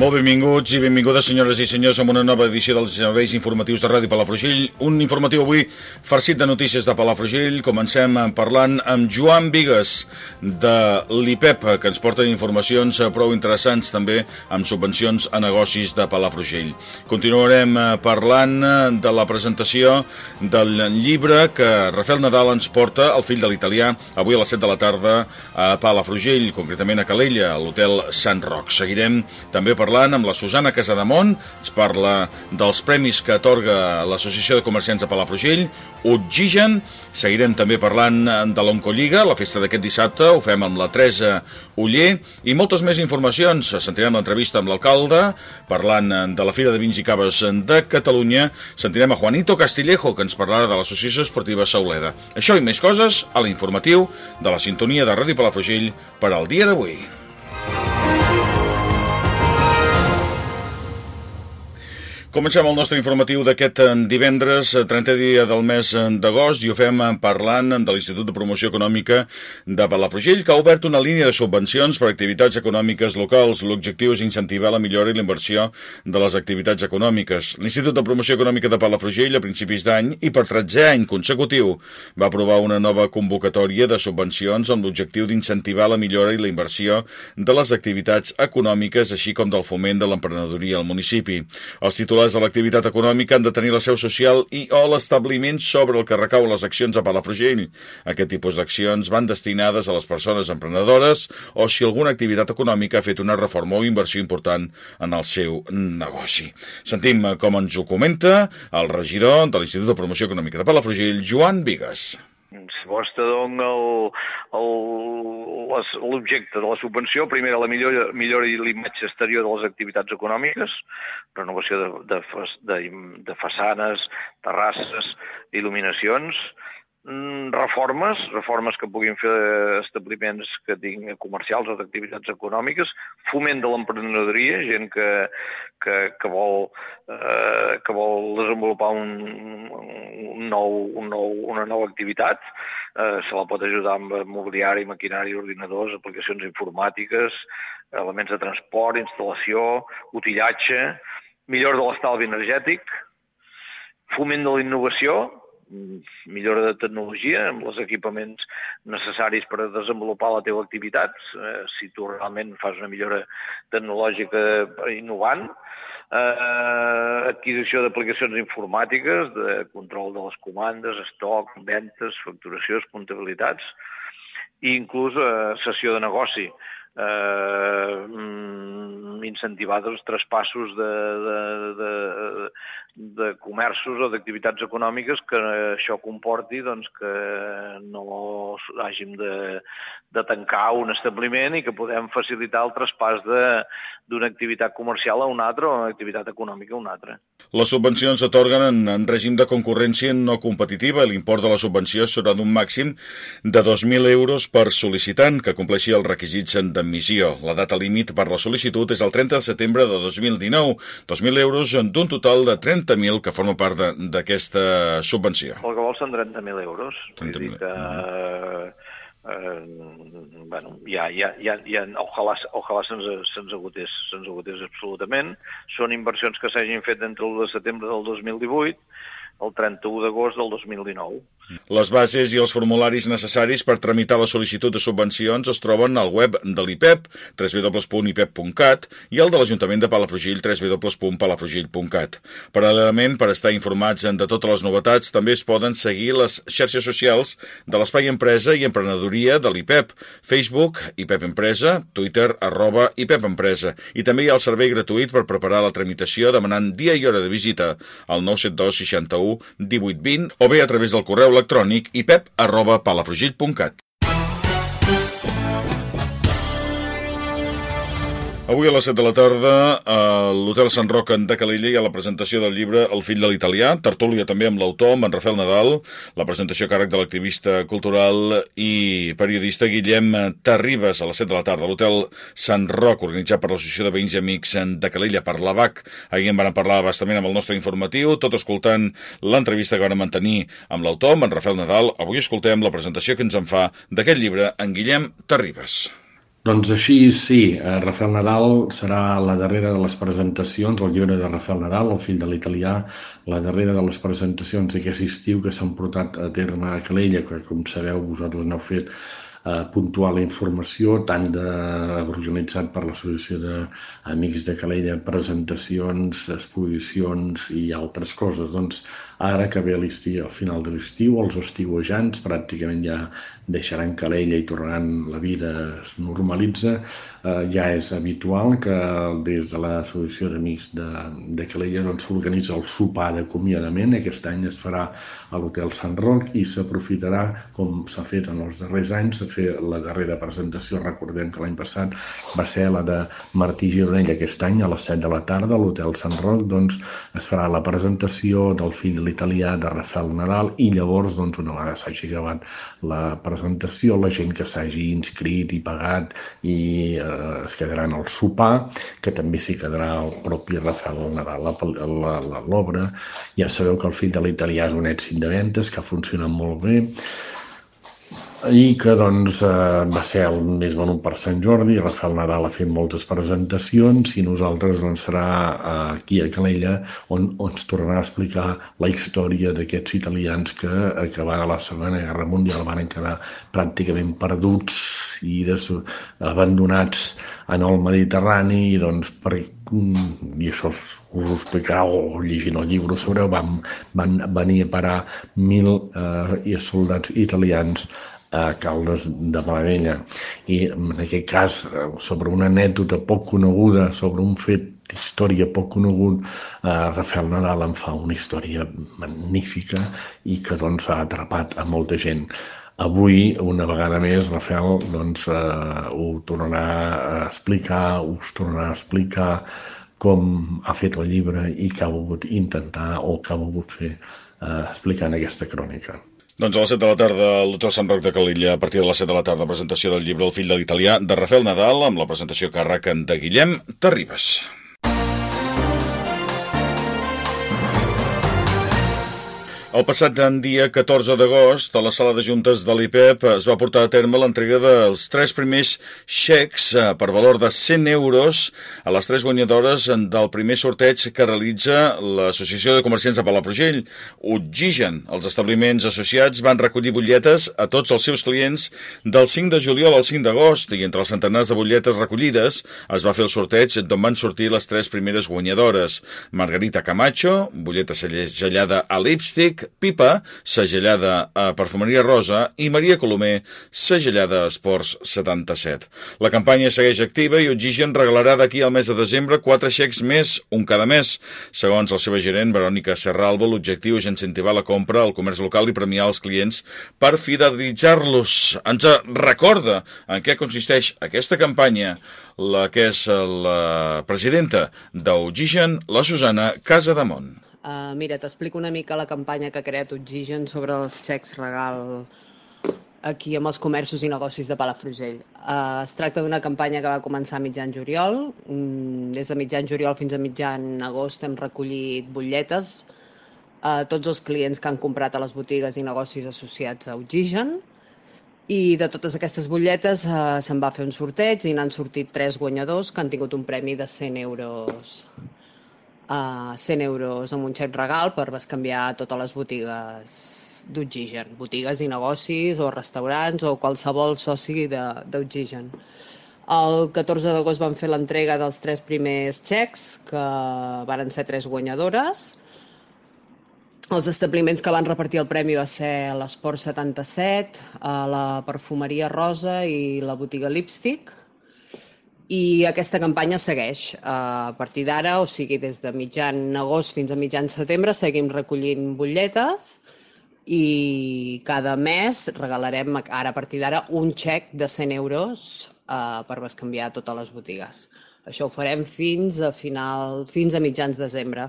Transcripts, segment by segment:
Molt benvinguts i benvingudes, senyores i senyors, a una nova edició dels serveis informatius de Ràdio Palafrugell. Un informatiu avui farcit de notícies de Palafrugell. Comencem parlant amb Joan Vigues, de l'IPEP, que ens porta informacions prou interessants també amb subvencions a negocis de Palafrugell. Continuarem parlant de la presentació del llibre que Rafael Nadal ens porta, el fill de l'italià, avui a les 7 de la tarda a Palafrugell, concretament a Calella, a l'hotel Sant Roc. Seguirem també parlant parlant amb la Susana Casademont, ens parla dels premis que atorga l'Associació de Comerciants de Palafrugell, Oxigen, seguirem també parlant de l'Oncolliga, la festa d'aquest dissabte, ho fem amb la Teresa Uller, i moltes més informacions. Sentirem l'entrevista amb l'alcalde, parlant de la Fira de Vins i Caves de Catalunya, sentirem a Juanito Castillejo, que ens parlarà de l'Associació Esportiva Sauleda. Això i més coses a l'informatiu de la sintonia de Ràdio Palafrugell per al dia d'avui. Comencem el nostre informatiu d'aquest divendres, 30 dia del mes d'agost, i ho fem parlant de l'Institut de Promoció Econòmica de Palafrugell, que ha obert una línia de subvencions per a activitats econòmiques locals. L'objectiu és incentivar la millora i la inversió de les activitats econòmiques. L'Institut de Promoció Econòmica de Palafrugell, a principis d'any, i per 13è any consecutiu, va aprovar una nova convocatòria de subvencions amb l'objectiu d'incentivar la millora i la inversió de les activitats econòmiques, així com del foment de l'emprenedoria al municipi. Els titulars titulars de l'activitat econòmica han de tenir la seu social i o l'establiment sobre el que recau les accions a Palafrugell. Aquest tipus d'accions van destinades a les persones emprenedores o si alguna activitat econòmica ha fet una reforma o inversió important en el seu negoci. Sentim com ens ho comenta el regidor de l'Institut de Promoció Econòmica de Palafrugell, Joan Vigues. Si vols te dono l'objecte de la subvenció, primer la millora, millora i l'imatge exterior de les activitats econòmiques, renovació de, de, de, de façanes, terrasses, il·luminacions, reformes, reformes que puguin fer establiments que tinguin comercials o d'activitats econòmiques, foment de l'emprenedoria, gent que, que, que, vol, eh, que vol desenvolupar un, un nou, un nou, una nova activitat, eh, se la pot ajudar amb mobiliari, maquinari, ordinadors, aplicacions informàtiques, elements de transport, instal·lació, utillatge, millora de l'estalvi energètic, foment de la innovació, millora de tecnologia amb els equipaments necessaris per desenvolupar la teva activitat, eh, si tu realment fas una millora tecnològica innovant, eh, adquisició d'aplicacions informàtiques, de control de les comandes, estoc, ventes, facturacions, comptabilitats, i inclús eh, sessió de negoci, eh, mm, incentivar els traspassos de, de, de, de comerços o d'activitats econòmiques que això comporti doncs, que no hàgim de, de tancar un establiment i que podem facilitar el traspàs d'una activitat comercial a una altra o una activitat econòmica a una altra. Les subvencions s'atorguen en, en règim de concurrència no competitiva l'import de la subvenció serà d'un màxim de 2.000 euros per sol·licitant que compleixi els requisits d'admissió. La data límit per la sol·licitud és el 30 de setembre de 2019, 2.000 euros d'un total de 30.000 que forma part d'aquesta subvenció. El que vol són 30.000 euros. 30.000. Que... Uh -huh eh, bueno, ja, ja, ja, ja ojalà, ojalà se'ns se agotés, se agotés absolutament. Són inversions que s'hagin fet entre el de setembre del 2018 el 31 d'agost del 2019. Les bases i els formularis necessaris per tramitar la sol·licitud de subvencions es troben al web de l'IPEP, www.ipep.cat, i el de l'Ajuntament de Palafrugell, www.palafrugell.cat. Paral·lelament, per estar informats de totes les novetats, també es poden seguir les xarxes socials de l'Espai Empresa i Emprenedoria de l'IPEP, Facebook, IPEP Empresa, Twitter, arroba IPEP Empresa, i també hi ha el servei gratuït per preparar la tramitació demanant dia i hora de visita al 972 61 1820 o bé a través del correu electrònic ipep arroba palafrugell.cat. Avui a les 7 de la tarda a l'Hotel Sant Roc de Calella hi ha la presentació del llibre El fill de l'italià, tertúlia també amb l'autor, amb en Rafael Nadal, la presentació a càrrec de l'activista cultural i periodista Guillem Terribas a les 7 de la tarda a l'Hotel Sant Roc, organitzat per l'Associació de Veïns i Amics de Calella, per l'ABAC. Ahir en van parlar bastament amb el nostre informatiu, tot escoltant l'entrevista que van mantenir amb l'autor, amb en Rafael Nadal. Avui escoltem la presentació que ens en fa d'aquest llibre en Guillem Terribas. Doncs així sí, eh, Rafael Nadal serà la darrera de les presentacions, el llibre de Rafael Nadal, el fill de l'italià, la darrera de les presentacions d'aquest estiu que s'han portat a terme a Calella, que com sabeu vosaltres n'heu fet eh, puntual informació, tant de, organitzat per l'Associació d'Amics de Calella, presentacions, exposicions i altres coses. Doncs Ara que ve l'estiu, al final de l'estiu, els estiuejants pràcticament ja deixaran Calella i tornaran, la vida es normalitza. Eh, ja és habitual que des de l'Associació d'Amics de, de Calella doncs, s'organitza el sopar d'acomiadament. Aquest any es farà a l'Hotel Sant Roc i s'aprofitarà, com s'ha fet en els darrers anys, a fer la darrera presentació. Recordem que l'any passat va ser la de Martí Gironell. Aquest any, a les 7 de la tarda, a l'Hotel Sant Roc, doncs, es farà la presentació del fill de l'italià de Rafael Nadal i llavors, doncs, una vegada s'hagi acabat la presentació, la gent que s'hagi inscrit i pagat i eh, es quedaran al sopar, que també s'hi quedarà el propi Rafael Nadal, l'obra. Ja sabeu que el fill de l'italià és un èxit de ventes, que ha funcionat molt bé, i que doncs, eh, va ser el més venut per Sant Jordi, Rafael Nadal ha fet moltes presentacions i nosaltres doncs, serà eh, aquí a Calella on, on ens tornarà a explicar la història d'aquests italians que acabant la Segona Guerra Mundial. Van quedar pràcticament perduts i des, abandonats en el Mediterrani i doncs per, i això us, us ho explicarà o llegint el llibre sobre van, van venir a parar mil eh, soldats italians a Caldes de Malavella. I en aquest cas, eh, sobre una anècdota poc coneguda, sobre un fet d'història poc conegut, eh, Rafael Nadal en fa una història magnífica i que doncs ha atrapat a molta gent. Avui, una vegada més, Rafael doncs, eh, ho tornarà a explicar, us tornarà a explicar com ha fet el llibre i què ha volgut intentar o què ha volgut fer eh, explicant aquesta crònica. Doncs a les 7 de la tarda l'Hotel Sant Roc de Calilla, a partir de les 7 de la tarda, presentació del llibre El fill de l'italià de Rafael Nadal, amb la presentació càrrec de Guillem Terribas. El passat dia 14 d'agost, a la sala de juntes de l'IPEP es va portar a terme l'entrega dels tres primers xecs eh, per valor de 100 euros a les tres guanyadores del primer sorteig que realitza l'Associació de Comerciants de Palafrugell, Oxigen. Els establiments associats van recollir butlletes a tots els seus clients del 5 de juliol al 5 d'agost i entre els centenars de butlletes recollides es va fer el sorteig d'on van sortir les tres primeres guanyadores. Margarita Camacho, butlleta sellada a lipstick, Pipa, segellada a Perfumeria Rosa, i Maria Colomer, segellada a Esports 77. La campanya segueix activa i Oxigen regalarà d'aquí al mes de desembre quatre xecs més, un cada mes. Segons la seva gerent, Verònica Serralbo, l'objectiu és incentivar la compra al comerç local i premiar els clients per fidelitzar-los. Ens recorda en què consisteix aquesta campanya la que és la presidenta d'Oxigen, la Susana Casademont. Uh, mira, t'explico una mica la campanya que ha creat Oxigen sobre els xecs regal aquí amb els comerços i negocis de Palafrugell. Uh, es tracta d'una campanya que va començar a mitjan juliol. Mm, des de mitjan juliol fins a mitjan agost hem recollit butlletes a uh, tots els clients que han comprat a les botigues i negocis associats a Oxigen. I de totes aquestes butlletes uh, se'n va fer un sorteig i n'han sortit tres guanyadors que han tingut un premi de 100 euros a 100 euros amb un xec regal per bescanviar totes les botigues d'Oxigen, botigues i negocis o restaurants o qualsevol soci d'Oxigen. El 14 d'agost van fer l'entrega dels tres primers xecs, que varen ser tres guanyadores. Els establiments que van repartir el premi va ser l'Esport 77, la Perfumeria Rosa i la botiga Lipstick i aquesta campanya segueix. A partir d'ara, o sigui, des de mitjan agost fins a mitjan setembre, seguim recollint butlletes i cada mes regalarem ara a partir d'ara un xec de 100 euros eh, per bescanviar totes les botigues. Això ho farem fins a final, fins a mitjans desembre.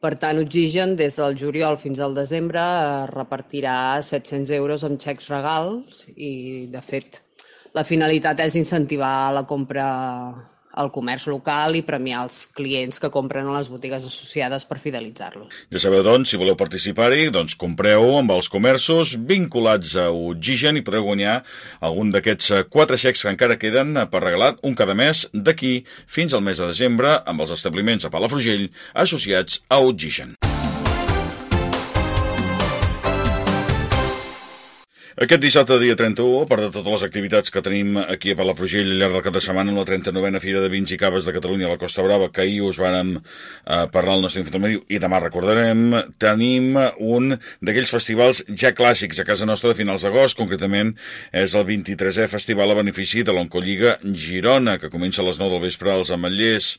Per tant, Oxigen, des del juliol fins al desembre, repartirà 700 euros amb xecs regals i, de fet, la finalitat és incentivar la compra al comerç local i premiar els clients que compren a les botigues associades per fidelitzar-los. Ja sabeu, doncs, si voleu participar-hi, doncs compreu amb els comerços vinculats a Oxigen i podreu guanyar algun d'aquests eh, quatre xecs que encara queden eh, per regalar un cada mes d'aquí fins al mes de desembre amb els establiments a Palafrugell associats a Oxigen. Aquest dissabte, dia 31, a part de totes les activitats que tenim aquí a Palafrugell al llarg del cap de setmana, amb la 39a Fira de Vins i Caves de Catalunya a la Costa Brava, que ahir us vàrem eh, parlar al nostre informatiu i demà recordarem, tenim un d'aquells festivals ja clàssics a casa nostra de finals d'agost, concretament és el 23è Festival a benefici de l'Oncolliga Girona, que comença a les 9 del vespre als Ametllers,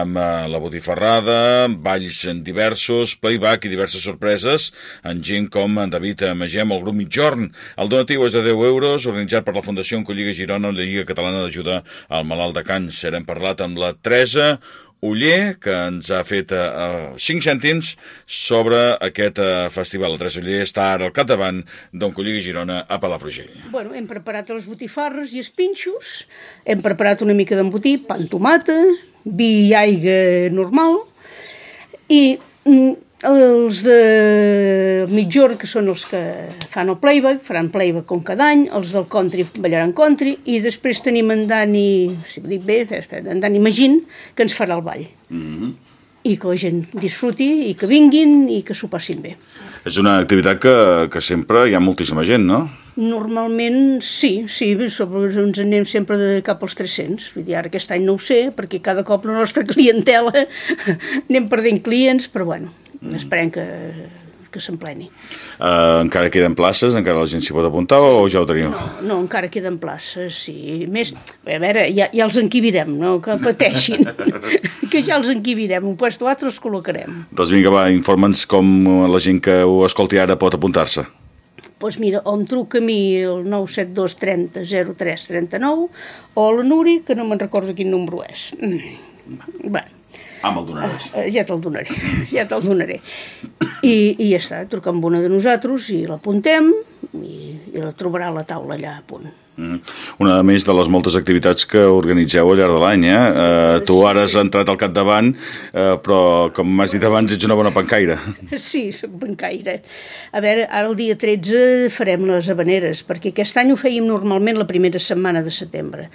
amb eh, la botifarrada, balls diversos, playback i diverses sorpreses, en gent com en David Magem, el grup Mitjorn, el donatiu és de 10 euros, organitzat per la Fundació Oncolliga Girona, la Lliga Catalana d'Ajuda al Malalt de Càncer. Hem parlat amb la Teresa Uller, que ens ha fet uh, 5 cèntims sobre aquest uh, festival. La Teresa Uller està ara al capdavant d'Oncolliga Girona a Palafrugell. Bueno, hem preparat les botifarres i els pinxos, hem preparat una mica d'embotit, pa amb tomata, vi i aigua normal, i mm, els de mitjor, que són els que fan el playback, faran playback com cada any, els del country ballaran country, i després tenim en Dani, si ho dic bé, en Dani Magín, que ens farà el ball. Mm -hmm i que la gent disfruti i que vinguin i que s'ho passin bé. És una activitat que, que sempre hi ha moltíssima gent, no? Normalment sí, sí, sobre, ens anem sempre de cap als 300. Vull dir, ara aquest any no ho sé, perquè cada cop la nostra clientela anem perdent clients, però bueno, mm. esperem que, que s'empleni. Uh, encara queden places? Encara la gent s'hi pot apuntar o ja ho teniu? No, no, encara queden places, sí. Més, a veure, ja, ja els enquivirem, no? que pateixin, que ja els enquivirem, un puesto altre els col·locarem. Doncs vinga, va, informa'ns com la gent que ho escolti ara pot apuntar-se. Doncs pues mira, o em truca a mi el 972 30 03 39 o la Nuri, que no me'n recordo quin número és. Mm. Bé, Ah, me'l donaràs. Uh, ja te'l donaré, ja te'l donaré. I, I ja està, truca amb una de nosaltres i l'apuntem i, i la trobarà a la taula allà a punt. Mm. Una més de les moltes activitats que organitzeu al llarg de l'any, eh? Uh, tu ara has entrat al capdavant, uh, però com m'has dit abans ets una bona pencaire. Sí, sóc pencaire. A veure, ara el dia 13 farem les habaneres, perquè aquest any ho fèiem normalment la primera setmana de setembre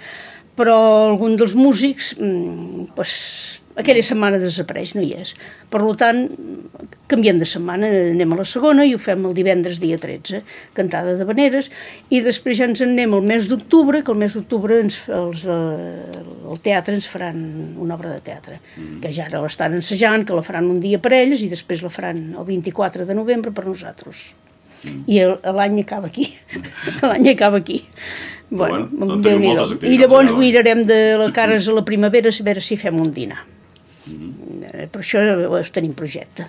però algun dels músics, mm, pues, aquella setmana desapareix, no hi és. Per tant, canviem de setmana, anem a la segona i ho fem el divendres dia 13, cantada de veneres, i després ja ens en anem al mes d'octubre, que el mes d'octubre els, els, eh, el teatre ens faran una obra de teatre, mm. que ja l'estan ensejant, que la faran un dia per ells i després la faran el 24 de novembre per nosaltres. Mm. I l'any acaba aquí. l'any acaba aquí. Bueno, bueno déu nhi I llavors mirarem de la cares a la primavera a veure si fem un dinar. Mm -hmm. Per això tenim projecte.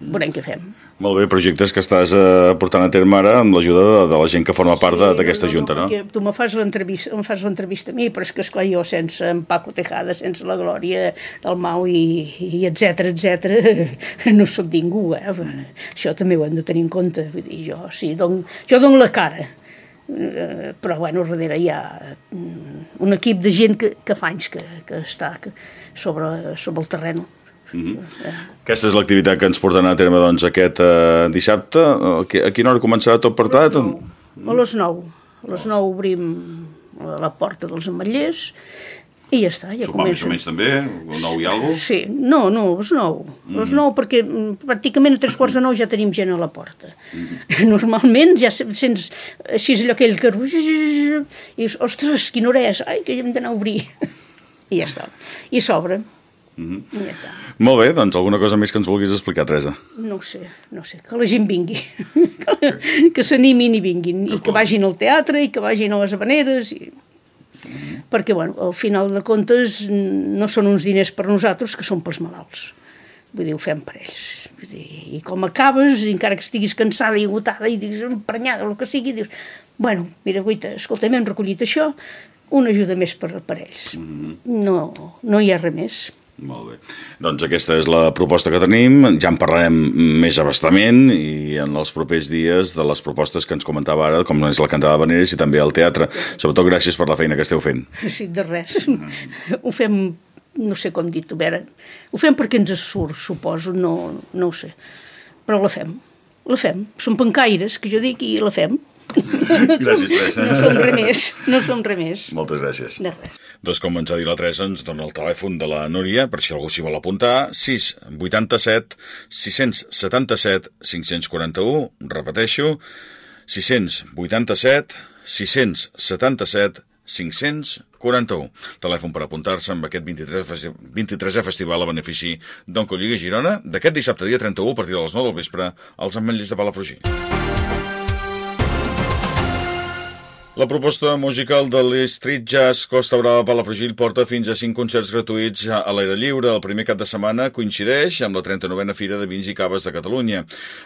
Mm. Veurem què fem. Molt bé, projectes que estàs eh, portant a terme ara amb l'ajuda de, de la gent que forma part sí, d'aquesta no, no, junta, no? Tu me fas l'entrevista em fas l'entrevista a mi, però és que, esclar, jo sense en Paco Tejada, sense la Glòria del Mau i, i etc etc no sóc ningú, eh? Això també ho hem de tenir en compte. Vull dir, jo, sí, don, jo dono la cara però bueno, darrere hi ha mm, un equip de gent que, que fa anys que, que està sobre, sobre el terreny. Mm -hmm. eh. Aquesta és l'activitat que ens portarà a terme doncs, aquest eh, dissabte. A quina hora començarà tot per 9. A les 9. A les 9 obrim la porta dels ametllers i ja està, ja Sopar comença. més o menys també? O nou i alguna Sí, no, no, és nou. Mm. És nou perquè mm, pràcticament a tres quarts de nou ja tenim gent a la porta. Mm. Normalment ja sents així allò aquell que... I, ostres, quina hora és? Ai, que hem d'anar a obrir. I ja està. I s'obre. Mm -hmm. ja Molt bé, doncs alguna cosa més que ens vulguis explicar, Teresa? No sé, no sé, que la gent vingui, que s'animin i vinguin, i que vagin al teatre, i que vagin a les habaneres, i perquè bueno, al final de comptes no són uns diners per nosaltres que són pels malalts Vull dir, ho fem per ells. Vull dir, I com acabes, encara que estiguis cansada i agotada i diguis emprenyada, el que sigui, dius, bueno, mira, guaita, escolta, hem recollit això, una ajuda més per, per ells. Mm -hmm. No, no hi ha res més. Molt bé. Doncs aquesta és la proposta que tenim. Ja en parlarem més abastament i en els propers dies de les propostes que ens comentava ara, com és la cantada de Veneres i també el teatre. Sobretot gràcies per la feina que esteu fent. Sí, de res. Mm. Ho fem, no sé com dir-ho, veure, ho fem perquè ens surt, suposo, no, no ho sé. Però la fem, la fem. Som pencaires, que jo dic, i la fem. Gràcies, Teresa. No som res més, no som res més. Moltes gràcies. De res. Doncs com ens ha dit la Teresa, ens dona el telèfon de la Núria, per si algú s'hi vol apuntar, 6 87 677 541, repeteixo, 687 677 541. Telèfon per apuntar-se amb aquest 23, festi 23è festival a benefici d'Oncolliga Girona d'aquest dissabte dia 31 a partir de les 9 del vespre als ametllers de Palafrugell. La proposta musical de l'Street Jazz Costa Brava Palafrugell porta fins a 5 concerts gratuïts a l'aire lliure. El primer cap de setmana coincideix amb la 39a Fira de Vins i Caves de Catalunya.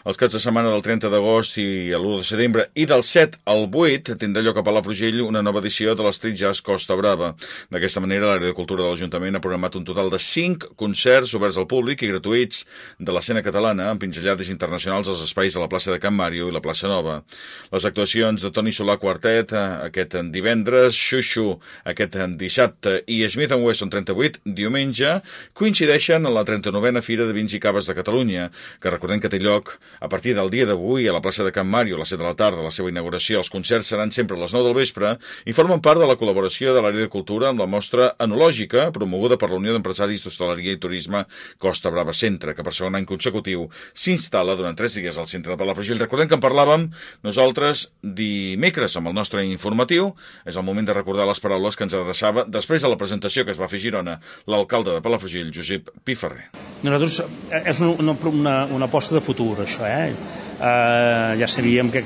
Els caps de setmana del 30 d'agost i l'1 de setembre i del 7 al 8 tindrà lloc a Palafrugell una nova edició de l'Street Jazz Costa Brava. D'aquesta manera, l'àrea de cultura de l'Ajuntament ha programat un total de 5 concerts oberts al públic i gratuïts de l'escena catalana amb pinzellades internacionals als espais de la plaça de Can Màrio i la plaça Nova. Les actuacions de Toni Solà Quartet, aquest divendres, Xuxu aquest dissabte i Smith Wesson 38 diumenge coincideixen en la 39a Fira de Vins i Caves de Catalunya, que recordem que té lloc a partir del dia d'avui a la plaça de Can Mario a les 7 de la tarda, la seva inauguració. Els concerts seran sempre a les 9 del vespre i formen part de la col·laboració de l'àrea de cultura amb la mostra enològica promoguda per la Unió d'Empresaris d'Hostaleria i Turisme Costa Brava Centre, que per segon any consecutiu s'instal·la durant tres dies al centre de Palafrugell. Recordem que en parlàvem nosaltres dimecres amb el nostre informatiu. És el moment de recordar les paraules que ens adreçava després de la presentació que es va fer a Girona l'alcalde de Palafrugell, Josep Piferrer. Nosaltres, eh, és una, una, una aposta de futur, això, eh? eh ja sabíem que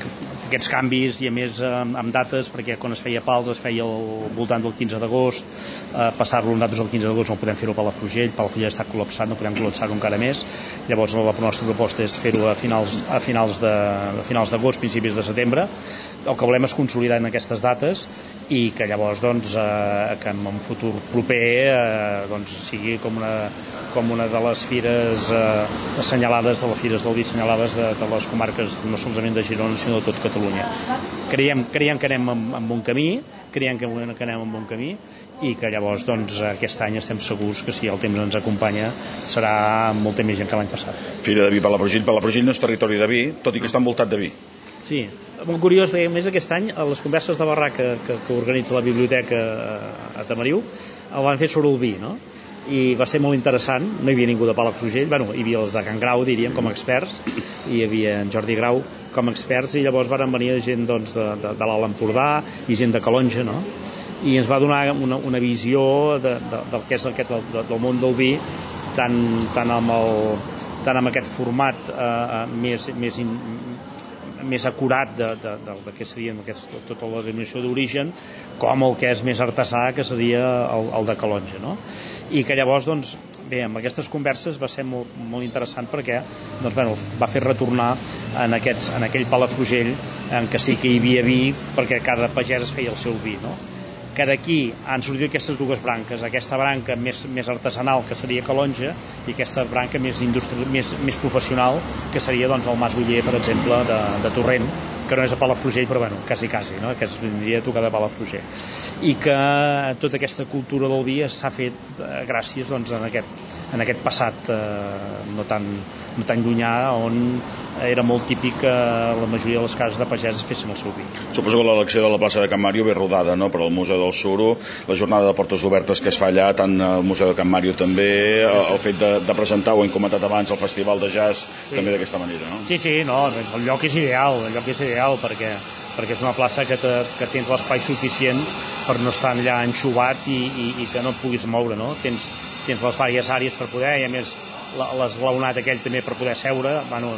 aquests canvis i a més amb, amb dates perquè quan es feia pals es feia al voltant del 15 d'agost eh, passar-lo nosaltres el 15 d'agost no podem fer-ho a Palafrugell Palafrugell està col·lapsat, no podem col·lapsar-ho encara més llavors la nostra proposta és fer-ho a finals, a finals d'agost, principis de setembre el que volem és consolidar en aquestes dates i que llavors doncs, eh, que en un futur proper eh, doncs, sigui com una, com una de les fires eh, assenyalades, de les fires del assenyalades de, de les comarques no solament de Girona sinó de tot Catalunya. Creiem, creiem que anem en, en bon camí, creiem que, que anem en bon camí i que llavors doncs, aquest any estem segurs que si el temps ens acompanya serà molta més gent que l'any passat. Fira de vi la. Palafrugell no és territori de vi, tot i que està envoltat de vi. Sí, molt curiós, perquè més aquest any a les converses de barraca que, que organitza la biblioteca a Tamariu el van fer sobre el vi, no? i va ser molt interessant, no hi havia ningú de Palafrugell, bueno, hi havia els de Can Grau, diríem, com a experts, i hi havia en Jordi Grau com a experts, i llavors van venir gent doncs, de, de, de l'Alt Empordà i gent de Calonja, no? i ens va donar una, una visió de, de, del que és aquest, del, del món del vi tant, tant, amb, el, tant amb aquest format eh, eh més, més, in, més acurat de, de, de, de què seria aquest, tota la denominació d'origen com el que és més artesà que seria el, el de Calonja no? i que llavors doncs, bé, amb aquestes converses va ser molt, molt interessant perquè doncs, bueno, va fer retornar en, aquests, en aquell Palafrugell en què sí que hi havia vi perquè cada pagès es feia el seu vi no? Que d'aquí han sortit aquestes dues branques, aquesta branca més, més artesanal, que seria Calonja, i aquesta branca més, industri... més, més professional, que seria doncs, el Mas Uller, per exemple, de, de Torrent, que no és a Palafrugell, però bueno, quasi, quasi, no? que es vindria a tocar de Palafrugell. I que tota aquesta cultura del vi s'ha fet eh, gràcies doncs, en, aquest, en aquest passat eh, no, tan, no tan llunyà, on era molt típic que la majoria de les cases de pageses fessin el seu vi. Suposo que l'elecció de la plaça de Can Màrio ve rodada no? per al Museu del Suro, la jornada de portes obertes que es fa allà, tant al Museu de Can Màrio també, el fet de, de presentar, ho hem comentat abans, el Festival de Jazz, sí. també d'aquesta manera, no? Sí, sí, no, el lloc és ideal, el lloc és ideal perquè perquè és una plaça que, te, que tens l'espai suficient per no estar allà enxugat i, i, i que no et puguis moure, no? Tens, tens les diverses àrees per poder, i a més l'esglaonat aquell també per poder seure. Bueno,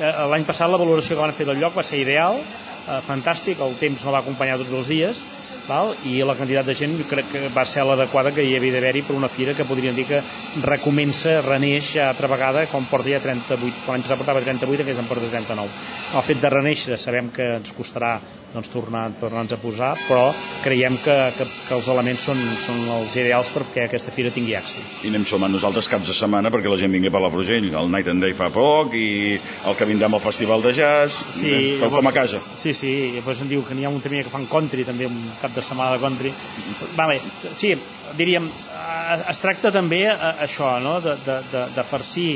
eh, L'any passat la valoració que van fer del lloc va ser ideal, eh, fantàstic, el temps no va acompanyar tots els dies val? i la quantitat de gent crec que va ser l'adequada que hi havia d'haver-hi per una fira que podríem dir que recomença, reneix ja altra vegada, com porta ja 38, quan ens portava 38, aquest en porta 39. El fet de reneixer sabem que ens costarà doncs, tornar, tornar-nos a posar, però creiem que, que, que els elements són, són els ideals perquè aquesta fira tingui èxit. I anem sumant nosaltres caps de setmana perquè la gent vingui per la Brugell. El Night and Day fa poc i el que vindrem al Festival de Jazz, Sí, feu com a casa. Sí, sí, i després em diu que n'hi ha un també que fan country, també un cap de setmana de country. Vale, sí, diríem, eh, es tracta també eh, això, no?, de, de, de, de farcir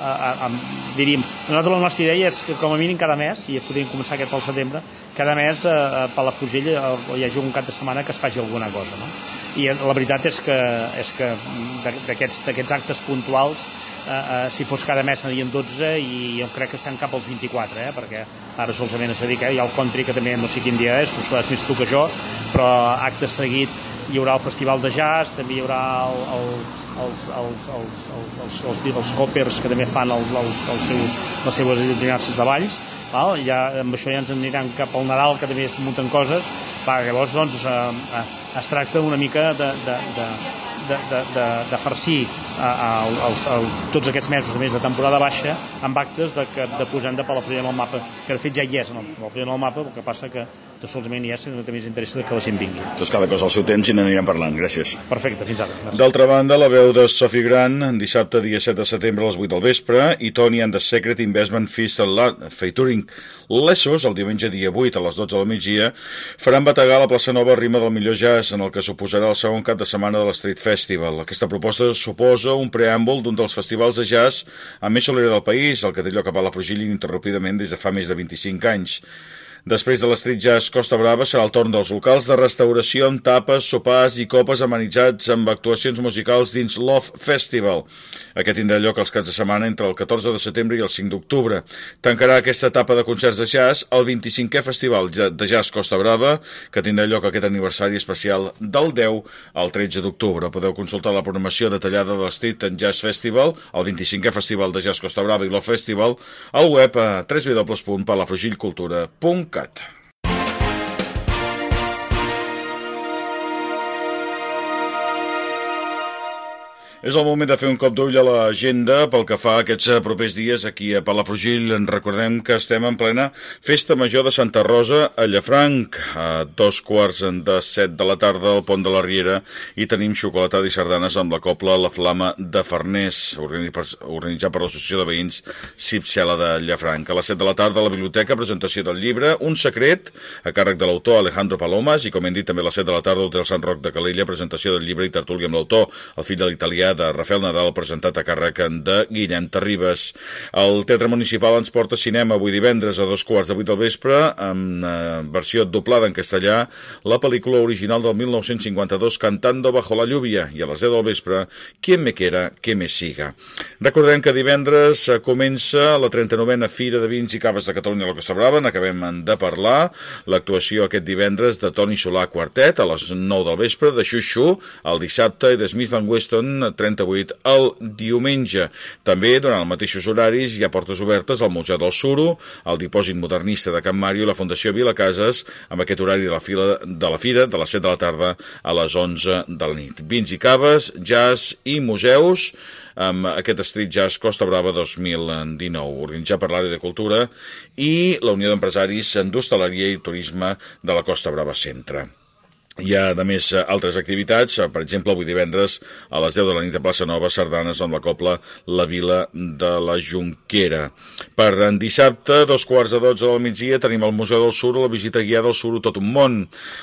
a, a, a, diríem, nosaltres la nostra idea és que com a mínim cada mes, i podríem començar aquest pel setembre, cada mes eh, a Palafrugell eh, hi hagi un cap de setmana que es faci alguna cosa, no? I la veritat és que, és que d'aquests d'aquests actes puntuals eh, eh, si fos cada mes serien 12 i jo crec que estem cap als 24 eh, perquè ara solament es dedica hi ha el country que també no sé quin dia és ho més tu que jo però acte seguit hi haurà el festival de jazz també hi haurà el, el, els, els, els, els, els, els, els hoppers que també fan els, els, els seus, les seues dinàcies de balls val? Ja, amb això ja ens aniran cap al Nadal que també es munten coses va, llavors doncs eh, es tracta una mica de, de, de, de, de, de, de farcir a, a, als, a, tots aquests mesos de més de temporada baixa amb actes de, que, de posar de Palafrugell en el mapa, que de fet ja hi és en el, Palafrugell en el mapa, el que passa que no solament hi és, sinó que també ens interessa que la gent vingui. Doncs cada cosa al seu temps i n'anirem parlant. Gràcies. Perfecte, fins ara. D'altra banda, la veu de Sophie Grant, dissabte, dia 7 de setembre, a les 8 del vespre, i Tony and the Secret Investment Feast featuring Lessos, el diumenge dia 8 a les 12 del migdia, faran bategar la plaça Nova Rima del millor jazz, en el que suposarà el segon cap de setmana de l'Street Festival. Aquesta proposta suposa un preàmbul d'un dels festivals de jazz amb més solera del país, el que té lloc a Palafrugell ininterrompidament des de fa més de 25 anys. Després de l'Street Jazz Costa Brava serà el torn dels locals de restauració amb tapes, sopars i copes amenitzats amb actuacions musicals dins Love Festival. Aquest tindrà lloc els caps de setmana entre el 14 de setembre i el 5 d'octubre. Tancarà aquesta etapa de concerts de jazz el 25è Festival de Jazz Costa Brava, que tindrà lloc aquest aniversari especial del 10 al 13 d'octubre. Podeu consultar la programació detallada de l'Street Jazz Festival, el 25è Festival de Jazz Costa Brava i Love Festival, al web a Cut. És el moment de fer un cop d'ull a l'agenda pel que fa a aquests eh, propers dies aquí a Palafrugell. En recordem que estem en plena Festa Major de Santa Rosa a Llafranc, a dos quarts de set de la tarda al Pont de la Riera i tenim xocolatada i sardanes amb la copla La Flama de Farners, organitzat per l'Associació de Veïns Cipcela de Llafranc. A les set de la tarda a la biblioteca, presentació del llibre Un secret, a càrrec de l'autor Alejandro Palomas i com hem dit també a les set de la tarda Hotel Sant Roc de Calella, presentació del llibre i tertúlia amb l'autor, el fill de l'italià de Rafael Nadal presentat a càrrec de Guillem Terribas. El Teatre Municipal ens porta cinema avui divendres a dos quarts de vuit del vespre amb eh, versió doblada en castellà la pel·lícula original del 1952 Cantando bajo la lluvia i a les 10 del vespre Quien me quiera, que me siga. Recordem que divendres eh, comença la 39a Fira de Vins i Caves de Catalunya a la Costa Brava, n'acabem de parlar. L'actuació aquest divendres de Toni Solà Quartet a les 9 del vespre, de Xuxu el dissabte i de Smith Weston 38 el diumenge. També, durant els mateixos horaris, hi ha portes obertes al Museu del Suro, al Dipòsit Modernista de Can Màrio i la Fundació Vilacases, amb aquest horari de la, fila, de la fira de les 7 de la tarda a les 11 de la nit. Vins i caves, jazz i museus, amb aquest Street Jazz Costa Brava 2019, organitzat per l'àrea de cultura i la Unió d'Empresaris d'Hostaleria i Turisme de la Costa Brava Centre. Hi ha, a més, altres activitats, per exemple, avui divendres a les 10 de la nit a Plaça Nova, sardanes amb la copla La Vila de la Junquera. Per dissabte, dos quarts de 12 del migdia, tenim al Museu del Suro la visita guiada al Suro Tot un món.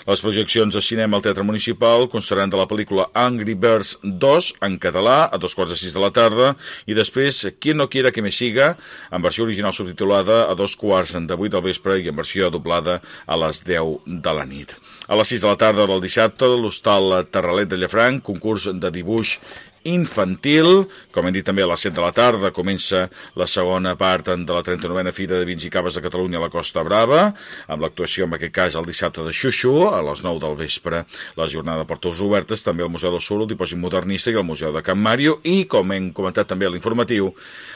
Les projeccions de cinema al Teatre Municipal constaran de la pel·lícula Angry Birds 2 en català a dos quarts de 6 de la tarda i després Quien no quiera que me siga en versió original subtitulada a dos quarts de 8 del vespre i en versió doblada a les 10 de la nit. A les 6 de la tarda del dissabte, l'hostal Terralet de Llafranc, concurs de dibuix infantil. Com hem dit també a les 7 de la tarda comença la segona part de la 39a Fira de Vins i Caves de Catalunya a la Costa Brava, amb l'actuació en aquest cas el dissabte de Xuxu, a les 9 del vespre la jornada de portes obertes, també al Museu del Sur, el Dipòsit Modernista i el Museu de Can Mario i, com hem comentat també a l'informatiu,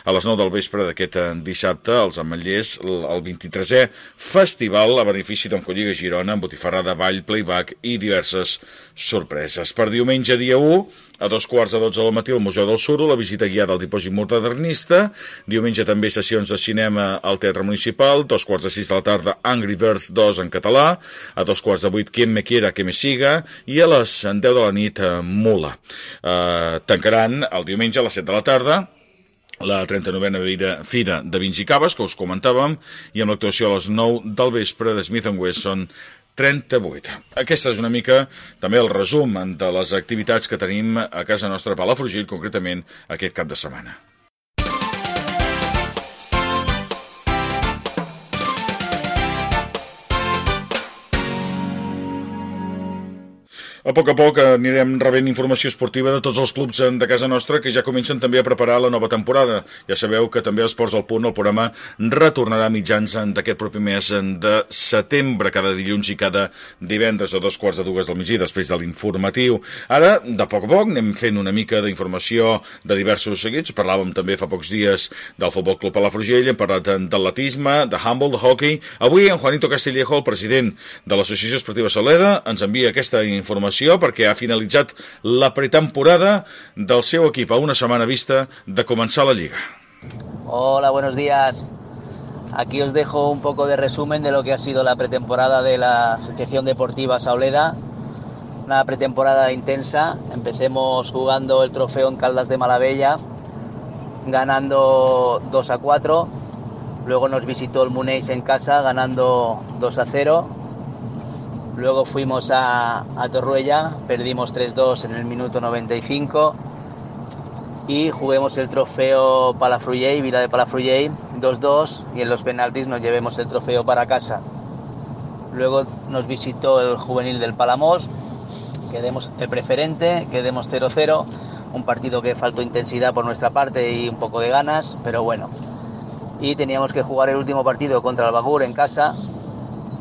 a les 9 del vespre d'aquest dissabte, els ametllers, el 23è Festival a benefici d'en Colliga Girona amb botifarrada, ball, playback i diverses sorpreses. Per diumenge, dia 1, a dos quarts de 12 del matí al Museu del Suro, la visita guiada al dipòsit modernista. Diumenge també sessions de cinema al Teatre Municipal, dos quarts de 6 de la tarda Angry Birds 2 en català, a dos quarts de 8 Quien me quiera que me siga i a les 10 de la nit Mula. Uh, tancaran el diumenge a les 7 de la tarda la 39a Fira de Vins i Caves, que us comentàvem, i amb l'actuació a les 9 del vespre de Smith Wesson 38. Aquesta és una mica també el resum de les activitats que tenim a casa nostra a Palafrugell, concretament aquest cap de setmana. A poc a poc anirem rebent informació esportiva de tots els clubs de casa nostra que ja comencen també a preparar la nova temporada. Ja sabeu que també Esports al Punt, el programa retornarà mitjans d'aquest propi mes de setembre, cada dilluns i cada divendres a dos quarts de dues del migdia, després de l'informatiu. Ara, de poc a poc, anem fent una mica d'informació de diversos seguits. Parlàvem també fa pocs dies del Futbol Club Palafrugell, hem parlat d'atletisme, de handball, de hockey. Avui en Juanito Castillejo, el president de l'Associació Esportiva Saleda, ens envia aquesta informació informació perquè ha finalitzat la pretemporada del seu equip a una setmana vista de començar la Lliga. Hola, buenos días. Aquí os dejo un poco de resumen de lo que ha sido la pretemporada de la Asociación Deportiva Sauleda. Una pretemporada intensa. Empecemos jugando el trofeo en Caldas de Malavella, ganando 2 a 4. Luego nos visitó el Muneis en casa, ganando 2 a 0 Luego fuimos a, Torruella, perdimos 3-2 en el minuto 95 y juguemos el trofeo Palafruyey, Vila de Palafruyey, 2-2 y en los penaltis nos llevemos el trofeo para casa. Luego nos visitó el juvenil del Palamos, quedemos el preferente, quedemos 0-0, un partido que faltó intensidad por nuestra parte y un poco de ganas, pero bueno. Y teníamos que jugar el último partido contra el Bagur en casa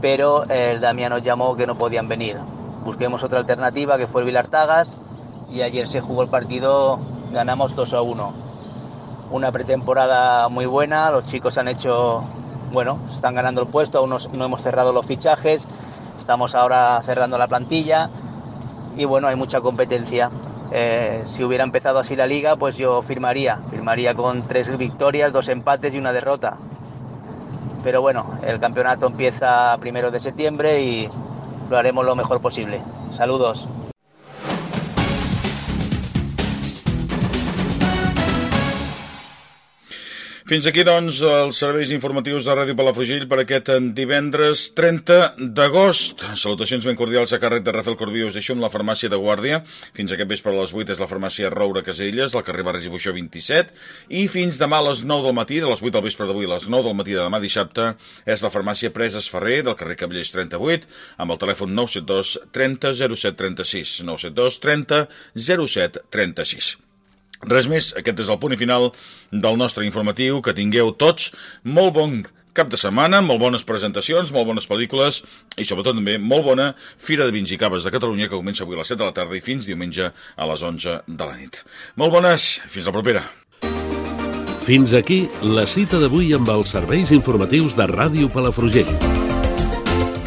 pero el Damián nos llamó que no podían venir. Busquemos otra alternativa que fue el Vilartagas y ayer se jugó el partido, ganamos 2 a 1. Una pretemporada muy buena, los chicos han hecho, bueno, están ganando el puesto, aún no hemos cerrado los fichajes, estamos ahora cerrando la plantilla y bueno, hay mucha competencia. Eh, si hubiera empezado así la liga, pues yo firmaría, firmaría con tres victorias, dos empates y una derrota pero bueno, el campeonato empieza primero de septiembre y lo haremos lo mejor posible. Saludos. Fins aquí, doncs, els serveis informatius de Ràdio Palafrugell per aquest divendres 30 d'agost. Salutacions ben cordials a càrrec de Rafael Corbí. Us deixo amb la farmàcia de Guàrdia. Fins aquest vespre a les 8 és la farmàcia Roura Caselles, del carrer Barris i Buixó 27. I fins demà a les 9 del matí, de les 8 del vespre d'avui a les 9 del matí de demà dissabte, és la farmàcia Preses Ferrer, del carrer Cabellers 38, amb el telèfon 972 30 07 36. 972 30 07 36. Res més, aquest és el punt i final del nostre informatiu. Que tingueu tots molt bon cap de setmana, molt bones presentacions, molt bones pel·lícules i sobretot també molt bona Fira de Vins i Caves de Catalunya que comença avui a les 7 de la tarda i fins diumenge a les 11 de la nit. Molt bones, fins la propera. Fins aquí la cita d'avui amb els serveis informatius de Ràdio Palafrugell.